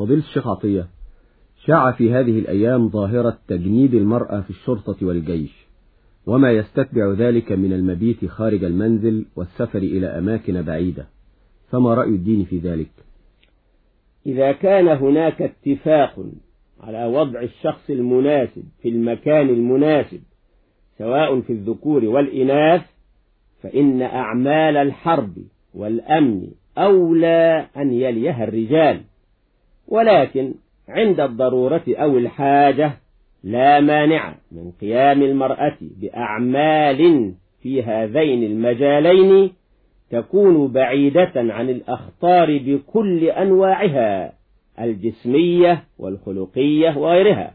فضيلة الشيخ عطية شاع في هذه الأيام ظاهرة تجنيد المرأة في الشرطة والجيش وما يستتبع ذلك من المبيت خارج المنزل والسفر إلى أماكن بعيدة فما رأي الدين في ذلك؟ إذا كان هناك اتفاق على وضع الشخص المناسب في المكان المناسب سواء في الذكور والإناث فإن أعمال الحرب والأمن أولى أن يليها الرجال. ولكن عند الضرورة أو الحاجة لا مانع من قيام المرأة بأعمال في هذين المجالين تكون بعيدة عن الأخطار بكل أنواعها الجسمية والخلقية وغيرها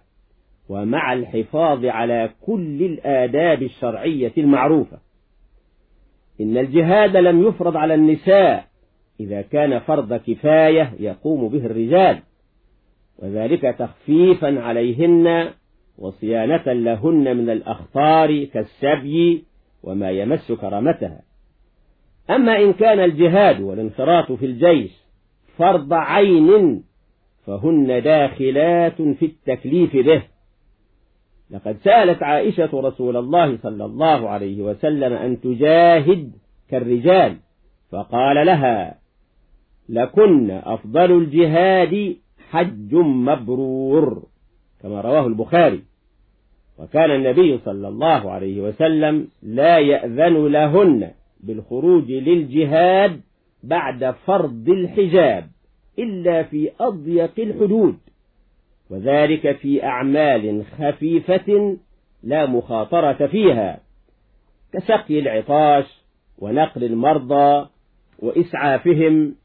ومع الحفاظ على كل الآداب الشرعية المعروفة. إن الجهاد لم يفرض على النساء إذا كان فرض كفاية يقوم به الرجال وذلك تخفيفا عليهن وصيانة لهن من الأخطار كالسبي وما يمس كرامتها. أما إن كان الجهاد والانخراط في الجيش فرض عين فهن داخلات في التكليف به. لقد سألت عائشة رسول الله صلى الله عليه وسلم أن تجاهد كالرجال فقال لها لكن أفضل الجهاد حج مبرور كما رواه البخاري. وكان النبي صلى الله عليه وسلم لا يأذن لهن بالخروج للجهاد بعد فرض الحجاب إلا في أضيق الحدود وذلك في أعمال خفيفة لا مخاطرة فيها كسقي العطاش ونقل المرضى وإسعافهم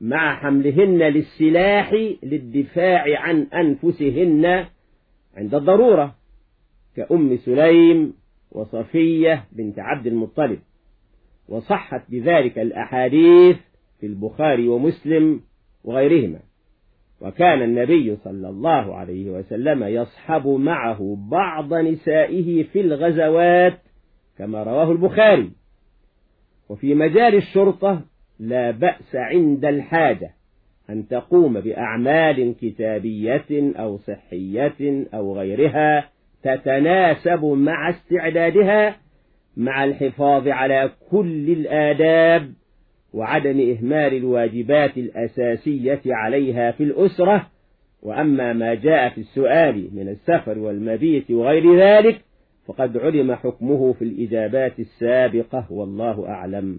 مع حملهن للسلاح للدفاع عن أنفسهن عند الضرورة كأم سليم وصفية بنت عبد المطلب. وصحت بذلك الأحاديث في البخاري ومسلم وغيرهما. وكان النبي صلى الله عليه وسلم يصحب معه بعض نسائه في الغزوات كما رواه البخاري. وفي مجال الشرطة لا بأس عند الحاجة أن تقوم بأعمال كتابية أو صحية أو غيرها تتناسب مع استعدادها مع الحفاظ على كل الآداب وعدم إهمال الواجبات الأساسية عليها في الأسرة. وأما ما جاء في السؤال من السفر والمبيت وغير ذلك فقد علم حكمه في الإجابات السابقة والله أعلم.